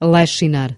Leixinар